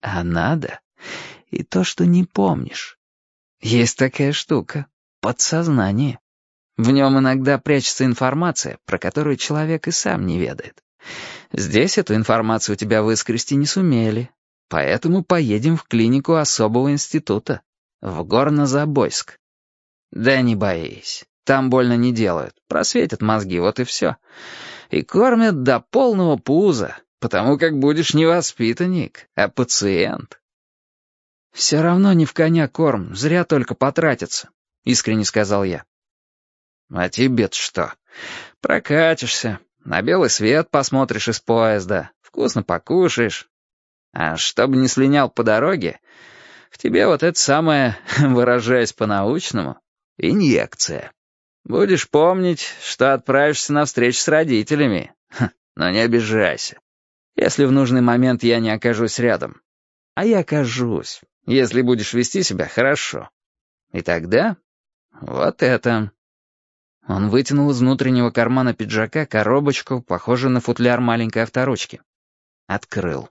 а надо и то, что не помнишь. Есть такая штука — подсознание. В нем иногда прячется информация, про которую человек и сам не ведает. Здесь эту информацию у тебя выскрести не сумели, поэтому поедем в клинику особого института, в Горнозабойск. Да не боись, там больно не делают, просветят мозги, вот и все. И кормят до полного пуза, потому как будешь не воспитанник, а пациент. «Все равно не в коня корм, зря только потратится», — искренне сказал я. «А тебе что? Прокатишься, на белый свет посмотришь из поезда, вкусно покушаешь. А чтобы не слинял по дороге, в тебе вот это самое, выражаясь по-научному, инъекция. Будешь помнить, что отправишься на встречу с родителями. Но не обижайся, если в нужный момент я не окажусь рядом. А я окажусь, если будешь вести себя хорошо. И тогда вот это. Он вытянул из внутреннего кармана пиджака коробочку, похожую на футляр маленькой авторучки. Открыл.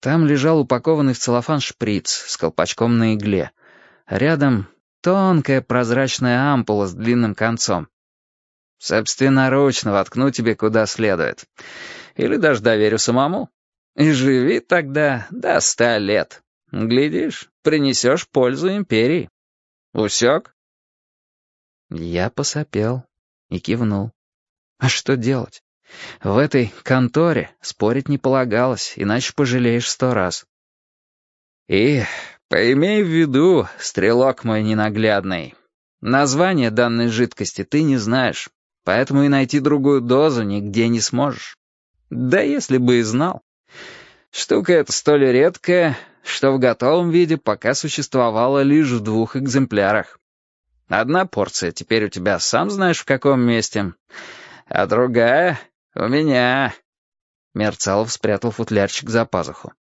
Там лежал упакованный в целлофан шприц с колпачком на игле. рядом тонкая прозрачная ампула с длинным концом. Собственноручно воткну тебе куда следует. Или даже доверю самому. И живи тогда до ста лет. Глядишь, принесешь пользу империи. Усек? Я посопел и кивнул. А что делать? В этой конторе спорить не полагалось, иначе пожалеешь сто раз. И поимей в виду, стрелок мой ненаглядный, название данной жидкости ты не знаешь, поэтому и найти другую дозу нигде не сможешь. Да если бы и знал. Штука эта столь редкая, что в готовом виде пока существовала лишь в двух экземплярах. Одна порция теперь у тебя сам знаешь в каком месте, а другая у меня. Мерцалов спрятал футлярчик за пазуху.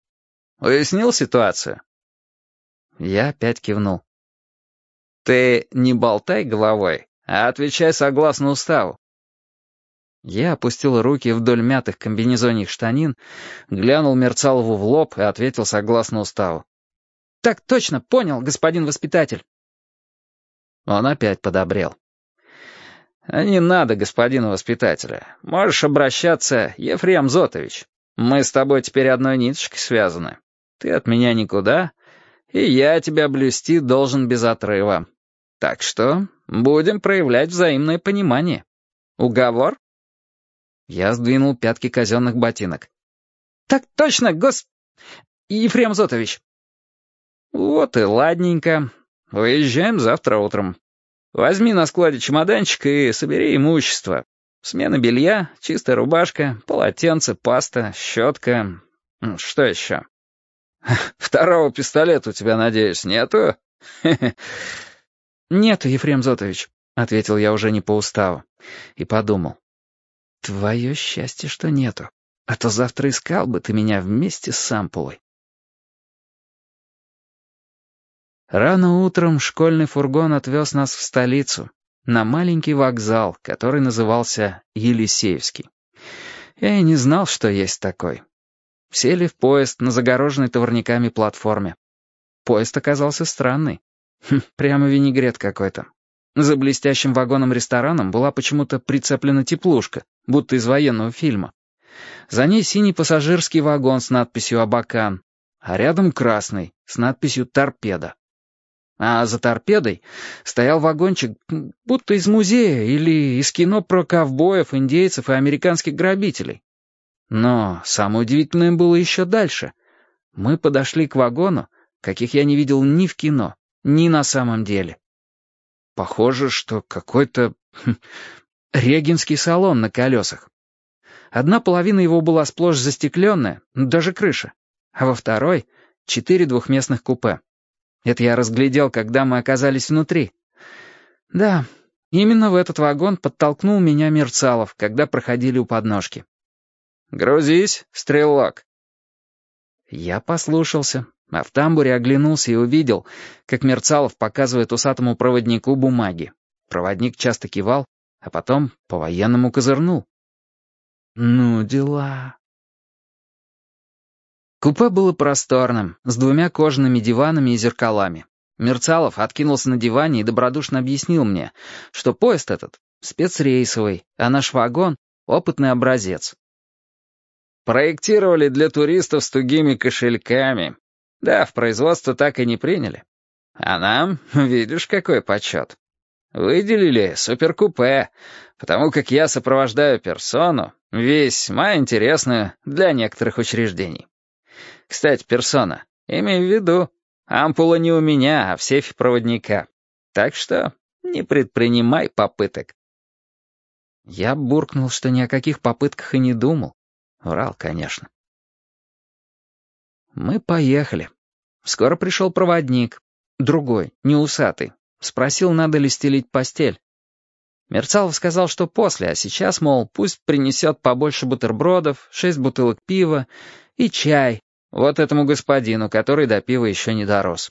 Уяснил ситуацию? Я опять кивнул. Ты не болтай головой, а отвечай согласно уставу. Я опустил руки вдоль мятых комбинезонных штанин, глянул Мерцалову в лоб и ответил согласно уставу. «Так точно, понял, господин воспитатель». Он опять подобрел. «Не надо, господина воспитателя. Можешь обращаться, Ефрем Зотович. Мы с тобой теперь одной ниточкой связаны. Ты от меня никуда, и я тебя блюсти должен без отрыва. Так что будем проявлять взаимное понимание. Уговор?» Я сдвинул пятки казенных ботинок. «Так точно, гос... Ефрем Зотович». «Вот и ладненько. Выезжаем завтра утром. Возьми на складе чемоданчик и собери имущество. Смена белья, чистая рубашка, полотенце, паста, щетка. Что еще? Второго пистолета у тебя, надеюсь, нету? Нету, Ефрем Зотович, — ответил я уже не по уставу. И подумал. Твое счастье, что нету. А то завтра искал бы ты меня вместе с ампулой. Рано утром школьный фургон отвез нас в столицу, на маленький вокзал, который назывался Елисеевский. Я и не знал, что есть такой. Сели в поезд на загороженной товарниками платформе. Поезд оказался странный. Хм, прямо винегрет какой-то. За блестящим вагоном-рестораном была почему-то прицеплена теплушка, будто из военного фильма. За ней синий пассажирский вагон с надписью «Абакан», а рядом красный с надписью «Торпеда». А за торпедой стоял вагончик, будто из музея или из кино про ковбоев, индейцев и американских грабителей. Но самое удивительное было еще дальше. Мы подошли к вагону, каких я не видел ни в кино, ни на самом деле. Похоже, что какой-то хм, регенский салон на колесах. Одна половина его была сплошь застекленная, даже крыша, а во второй — четыре двухместных купе. Это я разглядел, когда мы оказались внутри. Да, именно в этот вагон подтолкнул меня Мерцалов, когда проходили у подножки. «Грузись, стрелок!» Я послушался, а в тамбуре оглянулся и увидел, как Мерцалов показывает усатому проводнику бумаги. Проводник часто кивал, а потом по-военному козырнул. «Ну, дела...» Купе было просторным, с двумя кожаными диванами и зеркалами. Мерцалов откинулся на диване и добродушно объяснил мне, что поезд этот спецрейсовый, а наш вагон — опытный образец. Проектировали для туристов с тугими кошельками. Да, в производство так и не приняли. А нам, видишь, какой почет. Выделили суперкупе, потому как я сопровождаю персону, весьма интересную для некоторых учреждений. Кстати, персона, имей в виду, ампула не у меня, а в сейфе проводника. Так что не предпринимай попыток. Я буркнул, что ни о каких попытках и не думал. Врал, конечно. Мы поехали. Скоро пришел проводник. Другой, не усатый. Спросил, надо ли стелить постель. Мерцалов сказал, что после, а сейчас, мол, пусть принесет побольше бутербродов, шесть бутылок пива и чай, вот этому господину, который до пива еще не дорос.